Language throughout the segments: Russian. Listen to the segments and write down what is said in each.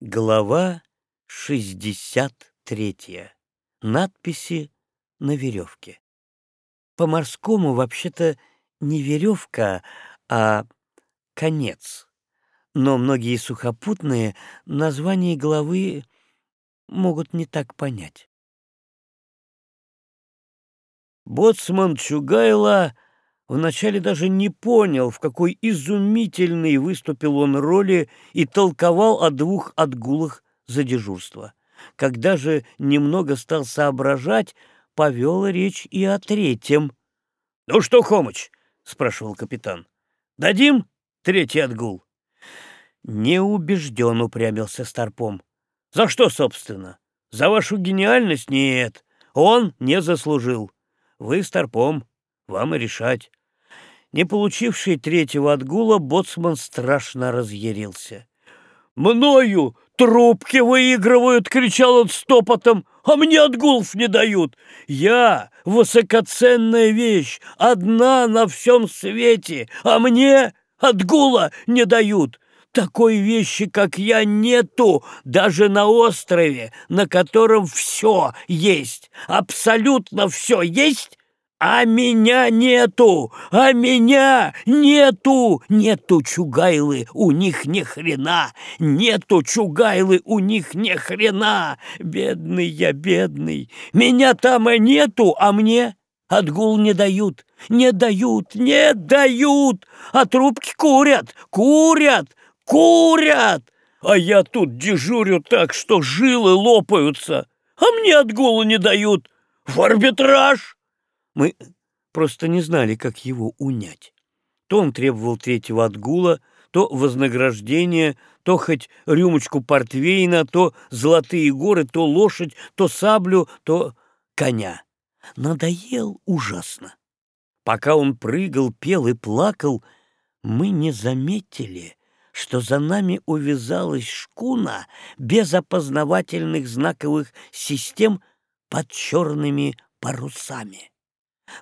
Глава 63. Надписи на веревке. По-морскому вообще-то не веревка, а конец. Но многие сухопутные название главы могут не так понять. Боцман Чугайло вначале даже не понял, в какой изумительной выступил он роли и толковал о двух отгулах за дежурство. Когда же немного стал соображать, повел речь и о третьем. — Ну что, Хомыч? — спрашивал капитан. — Дадим третий отгул? — Не упрямился Старпом. — За что, собственно? За вашу гениальность? Нет, он не заслужил. Вы, Старпом, вам и решать. Не получивший третьего отгула, боцман страшно разъярился. «Мною трубки выигрывают!» — кричал он стопотом. «А мне отгулов не дают! Я — высокоценная вещь, одна на всем свете, а мне отгула не дают!» Такой вещи, как я, нету даже на острове, на котором все есть, абсолютно все есть, а меня нету! А меня нету! Нету чугайлы у них ни хрена! Нету чугайлы у них ни хрена! Бедный я, бедный! Меня там и нету, а мне отгул не дают! Не дают, не дают! А трубки курят, курят, курят! А я тут дежурю так, что жилы лопаются, а мне отгула не дают! В арбитраж! Мы просто не знали, как его унять. То он требовал третьего отгула, то вознаграждение, то хоть рюмочку портвейна, то золотые горы, то лошадь, то саблю, то коня. Надоел ужасно. Пока он прыгал, пел и плакал, мы не заметили, что за нами увязалась шкуна без опознавательных знаковых систем под черными парусами.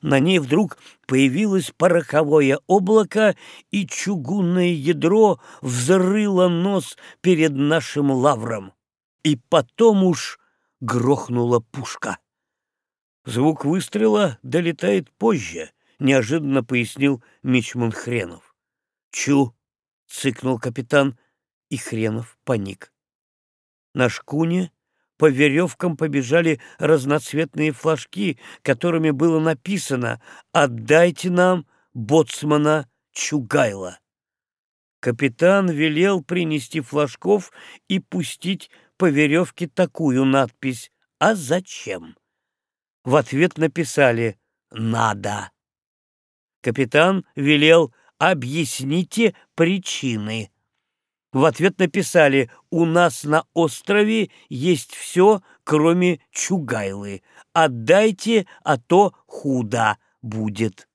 На ней вдруг появилось пороховое облако, и чугунное ядро взрыло нос перед нашим лавром. И потом уж грохнула пушка. Звук выстрела долетает позже, неожиданно пояснил Мичман Хренов. «Чу!» — цыкнул капитан, и Хренов паник. На шкуне по веревкам побежали разноцветные флажки, которыми было написано «Отдайте нам боцмана Чугайла». Капитан велел принести флажков и пустить по веревке такую надпись «А зачем?». В ответ написали «Надо». Капитан велел «Объясните причины». В ответ написали «У нас на острове есть все, кроме Чугайлы. Отдайте, а то худо будет».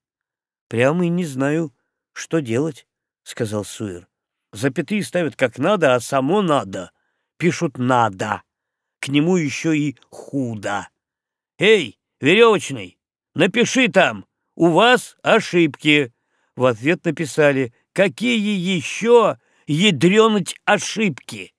«Прямо и не знаю, что делать», — сказал Суир. «Запятые ставят как надо, а само надо. Пишут «надо». К нему еще и «худо». «Эй, веревочный, напиши там, у вас ошибки». В ответ написали «Какие еще ядренуть ошибки.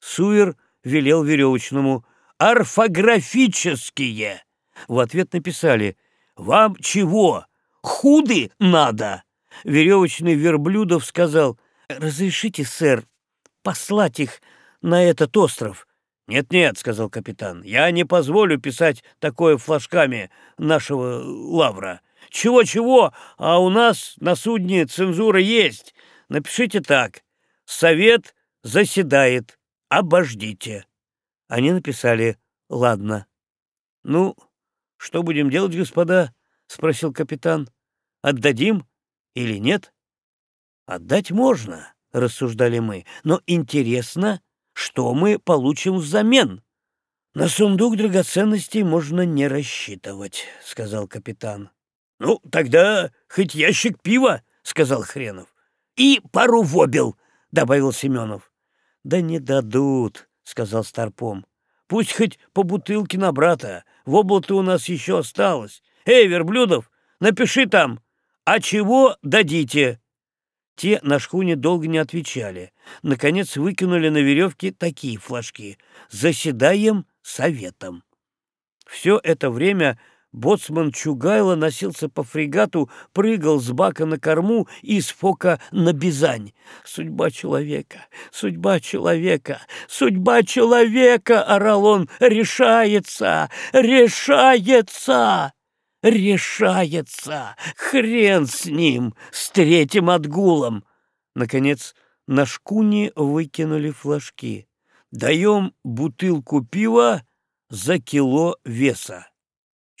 Суир велел веревочному «Орфографические». В ответ написали «Вам чего? Худы надо?» Веревочный Верблюдов сказал «Разрешите, сэр, послать их на этот остров?» «Нет-нет», — сказал капитан, — «я не позволю писать такое флажками нашего лавра. Чего-чего, а у нас на судне цензура есть. Напишите так. Совет заседает. Обождите. Они написали «Ладно». «Ну, что будем делать, господа?» — спросил капитан. «Отдадим или нет?» «Отдать можно», — рассуждали мы, «но интересно, что мы получим взамен?» «На сундук драгоценностей можно не рассчитывать», — сказал капитан. «Ну, тогда хоть ящик пива», — сказал Хренов. «И пару вобел», — добавил Семенов. «Да не дадут», — сказал Старпом. «Пусть хоть по бутылке на брата. В облато у нас еще осталось. Эй, Верблюдов, напиши там, а чего дадите?» Те на шхуне долго не отвечали. Наконец выкинули на веревке такие флажки. «Заседаем советом». Все это время боцман Чугайло носился по фрегату, прыгал с бака на корму и с фока на бизань. «Судьба человека! Судьба человека! Судьба человека!» — орал он. «Решается! Решается!» решается! Хрен с ним, с третьим отгулом!» Наконец, на шкуне выкинули флажки. «Даем бутылку пива за кило веса».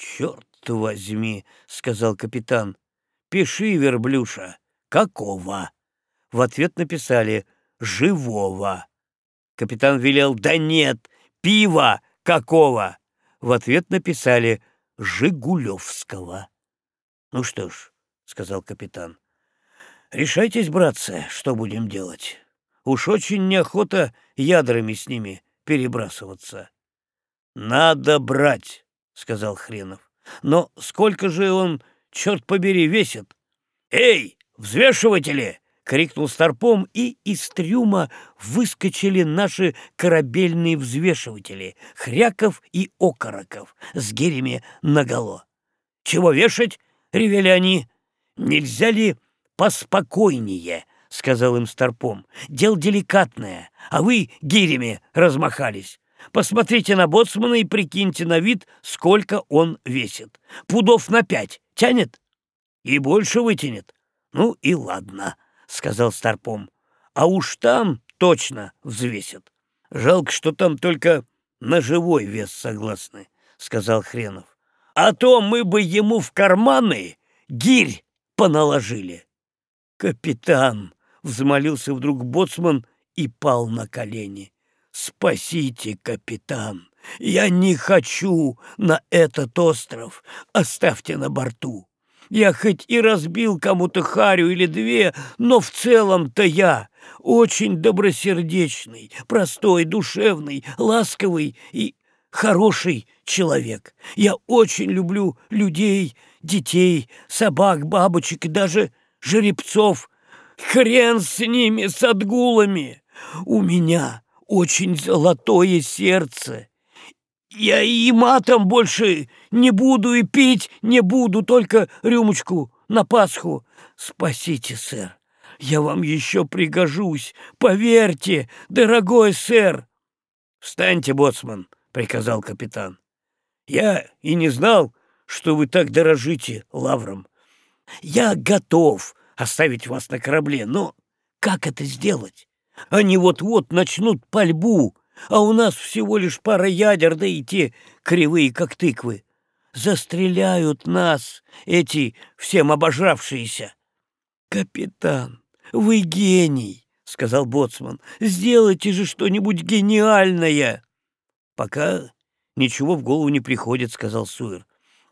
«Черт возьми!» — сказал капитан. «Пиши, верблюша, какого?» В ответ написали «живого». Капитан велел «да нет, пива какого?» В ответ написали Жигулевского. — Ну что ж, — сказал капитан, — решайтесь, братцы, что будем делать. Уж очень неохота ядрами с ними перебрасываться. — Надо брать, — сказал Хренов. — Но сколько же он, черт побери, весит? — Эй, взвешиватели! крикнул Старпом, и из трюма выскочили наши корабельные взвешиватели — Хряков и Окороков с гирями наголо. «Чего вешать?» — ревели они. «Нельзя ли поспокойнее?» — сказал им Старпом. «Дело деликатное, а вы гирями размахались. Посмотрите на боцмана и прикиньте на вид, сколько он весит. Пудов на пять тянет? И больше вытянет. Ну и ладно». — сказал Старпом. «А уж там точно взвесят. Жалко, что там только на живой вес согласны», — сказал Хренов. «А то мы бы ему в карманы гирь поналожили». «Капитан!» — взмолился вдруг боцман и пал на колени. «Спасите, капитан! Я не хочу на этот остров! Оставьте на борту! Я хоть и разбил кому-то харю или две, но в целом-то я очень добросердечный, простой, душевный, ласковый и хороший человек. Я очень люблю людей, детей, собак, бабочек и даже жеребцов. Хрен с ними, с отгулами! У меня очень золотое сердце, я и матом больше не буду и пить не буду, только рюмочку на Пасху. Спасите, сэр, я вам еще пригожусь, поверьте, дорогой сэр. Встаньте, боцман, приказал капитан. Я и не знал, что вы так дорожите лавром. Я готов оставить вас на корабле, но как это сделать? Они вот-вот начнут пальбу, а у нас всего лишь пара ядер, да и те кривые, как тыквы. Застреляют нас, эти всем обожравшиеся. Капитан, вы гений, — сказал Боцман. Сделайте же что-нибудь гениальное. Пока ничего в голову не приходит, — сказал Суэр.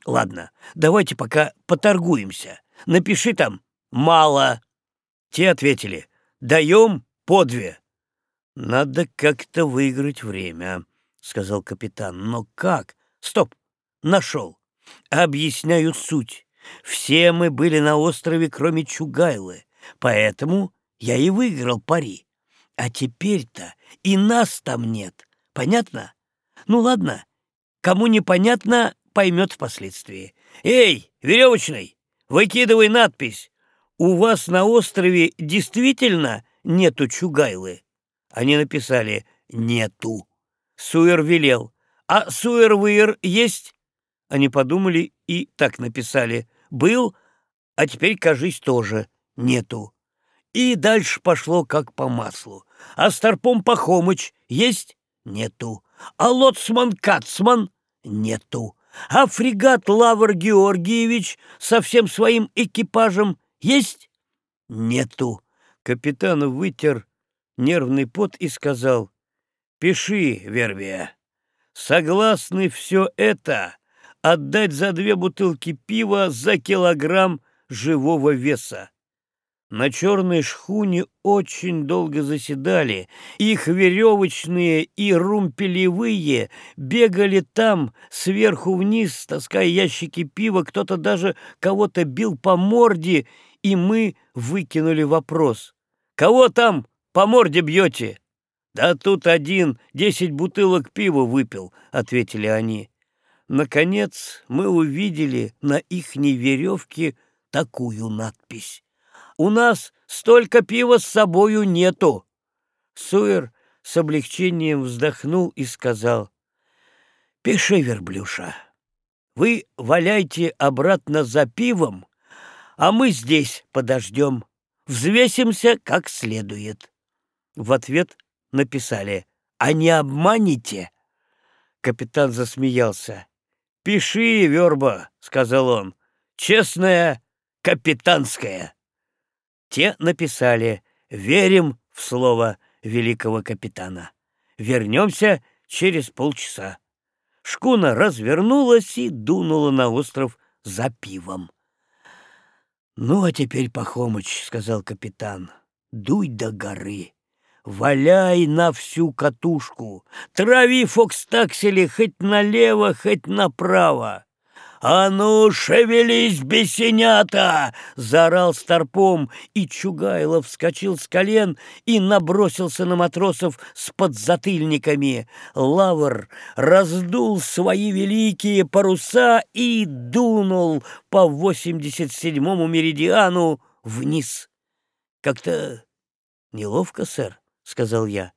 Ладно, давайте пока поторгуемся. Напиши там «мало». Те ответили «даем по две». «Надо как-то выиграть время», — сказал капитан. «Но как? Стоп! Нашел! Объясняю суть. Все мы были на острове, кроме Чугайлы, поэтому я и выиграл пари. А теперь-то и нас там нет. Понятно? Ну ладно, кому непонятно, поймет впоследствии. Эй, веревочный, выкидывай надпись. У вас на острове действительно нету Чугайлы?» Они написали «нету». Суэр велел. «А Суэр-Выер есть?» Они подумали и так написали. «Был, а теперь, кажись, тоже нету». И дальше пошло как по маслу. «А Старпом Пахомыч есть?» «Нету». «А Лоцман Кацман?» «Нету». «А фрегат Лавр Георгиевич со всем своим экипажем есть?» «Нету». Капитан вытер нервный пот и сказал, «Пиши, Вербия, согласны все это отдать за две бутылки пива за килограмм живого веса». На черной шхуне очень долго заседали. Их веревочные и румпелевые бегали там сверху вниз, таская ящики пива. Кто-то даже кого-то бил по морде, и мы выкинули вопрос. «Кого там по морде бьете?» «Да тут один десять бутылок пива выпил», — ответили они. Наконец мы увидели на ихней веревке такую надпись. «У нас столько пива с собою нету». Суэр с облегчением вздохнул и сказал, «Пиши, верблюша, вы валяйте обратно за пивом, а мы здесь подождем, взвесимся как следует». В ответ написали «А не обманите?» Капитан засмеялся. «Пиши, верба», — сказал он, — «честная, капитанская». Те написали «Верим в слово великого капитана. Вернемся через полчаса». Шкуна развернулась и дунула на остров за пивом. «Ну, а теперь, Пахомыч», — сказал капитан, — «дуй до горы». Валяй на всю катушку, трави фокстаксели хоть налево, хоть направо. «А ну, шевелись, бесенята!» — заорал старпом, и Чугайлов вскочил с колен и набросился на матросов с подзатыльниками. Лавр раздул свои великие паруса и дунул по восемьдесят седьмому меридиану вниз. Как-то неловко, сэр сказал я.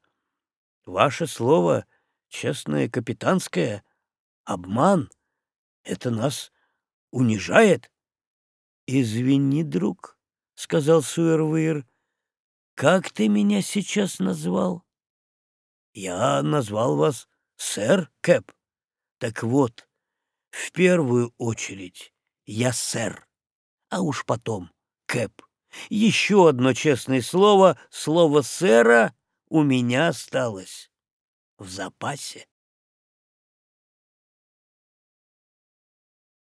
Ваше слово, честное капитанское, обман. Это нас унижает. Извини, друг, сказал Суэрвейр. Как ты меня сейчас назвал? Я назвал вас сэр Кэп. Так вот, в первую очередь я сэр, а уж потом Кэп. Еще одно честное слово, слово сэра у меня осталось в запасе.